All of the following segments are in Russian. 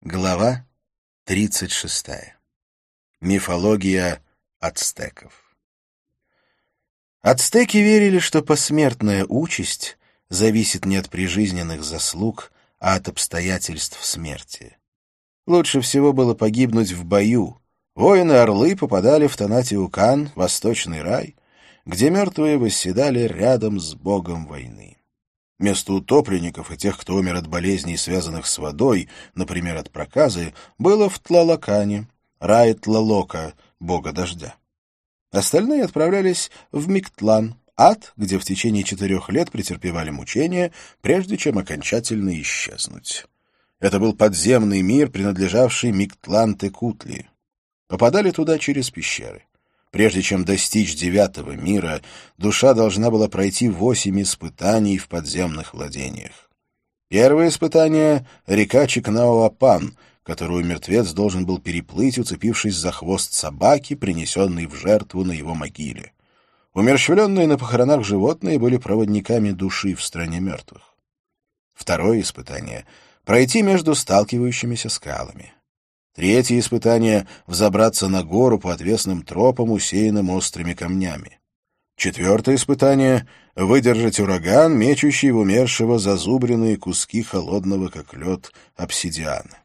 Глава 36. Мифология ацтеков. Ацтеки верили, что посмертная участь зависит не от прижизненных заслуг, а от обстоятельств смерти. Лучше всего было погибнуть в бою. Воины-орлы попадали в Танатиукан, Восточный рай, где мертвые восседали рядом с богом войны. Место утопленников и тех, кто умер от болезней, связанных с водой, например, от проказы, было в Тлалакане, рай Тлалока, бога дождя. Остальные отправлялись в Миктлан, ад, где в течение четырех лет претерпевали мучения, прежде чем окончательно исчезнуть. Это был подземный мир, принадлежавший Миктлан-Текутли. Попадали туда через пещеры. Прежде чем достичь девятого мира, душа должна была пройти восемь испытаний в подземных владениях. Первое испытание — река Чикнауапан, которую мертвец должен был переплыть, уцепившись за хвост собаки, принесенной в жертву на его могиле. Умерщвленные на похоронах животные были проводниками души в стране мертвых. Второе испытание — пройти между сталкивающимися скалами. Третье испытание — взобраться на гору по отвесным тропам, усеянным острыми камнями. Четвертое испытание — выдержать ураган, мечущий в умершего зазубренные куски холодного, как лед, обсидиана.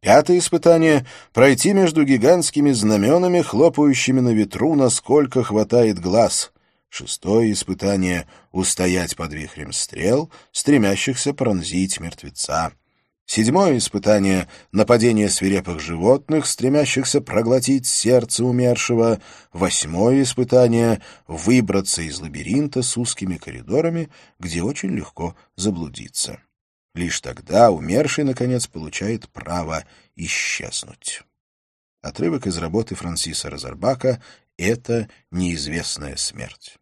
Пятое испытание — пройти между гигантскими знаменами, хлопающими на ветру, насколько хватает глаз. Шестое испытание — устоять под вихрем стрел, стремящихся пронзить мертвеца. Седьмое испытание — нападение свирепых животных, стремящихся проглотить сердце умершего. Восьмое испытание — выбраться из лабиринта с узкими коридорами, где очень легко заблудиться. Лишь тогда умерший, наконец, получает право исчезнуть. Отрывок из работы Франсиса Розарбака «Это неизвестная смерть».